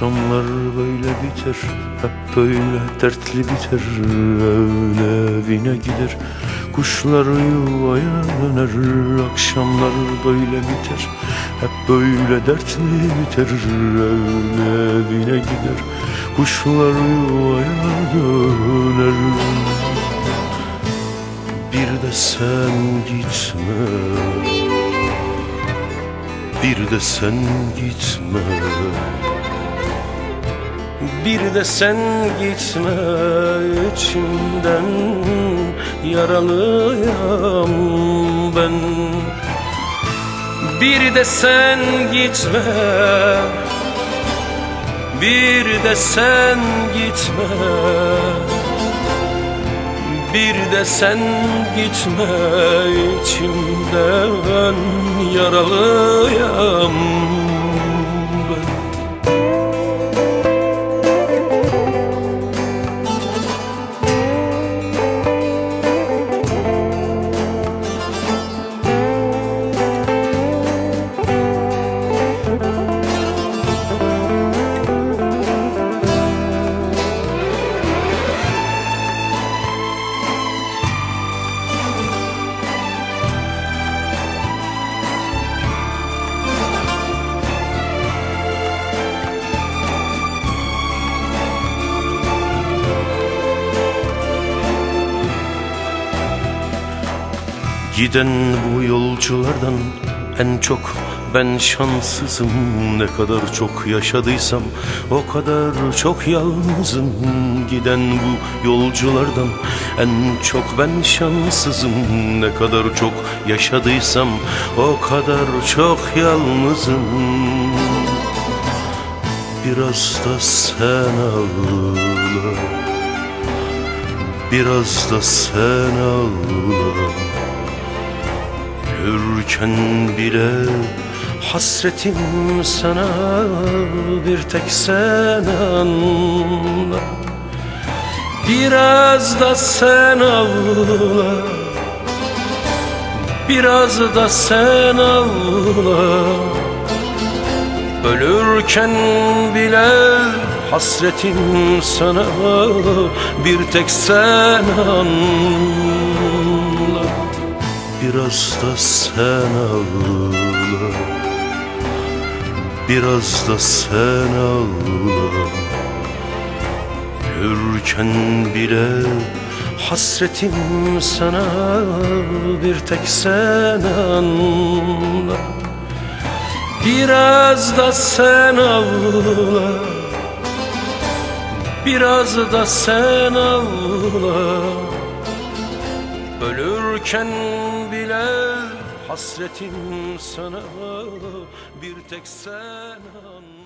Akşamlar böyle biter Hep böyle dertli biter. Öyle evine gider Kuşlar yuvaya döner. Akşamlar böyle biter Hep böyle dertli biter. Öyle evine gider Kuşlar yuvaya döner. Bir de sen gitme bir de sen gitme Bir de sen gitme içimden yaralıyam ben. Bir de sen gitme Bir de sen gitme. Bir de sen gitme içimden yaralıyam Giden bu yolculardan en çok ben şanssızım. Ne kadar çok yaşadıysam o kadar çok yalnızım. Giden bu yolculardan en çok ben şanssızım. Ne kadar çok yaşadıysam o kadar çok yalnızım. Biraz da sen ağla. Biraz da sen ağla Yürürken bile hasretim sana bir tek sen anla. Biraz da sen ağla Biraz da sen ağla Ölürken bile hasretim sana bir tek sen anla Biraz da sen ağla. Biraz da sen ağla. Yürürken bile hasretim sana bir tek sen anla. Biraz da sen ağla. Biraz da sen ağla Ölürken bile hasretim sana bir tek sen anla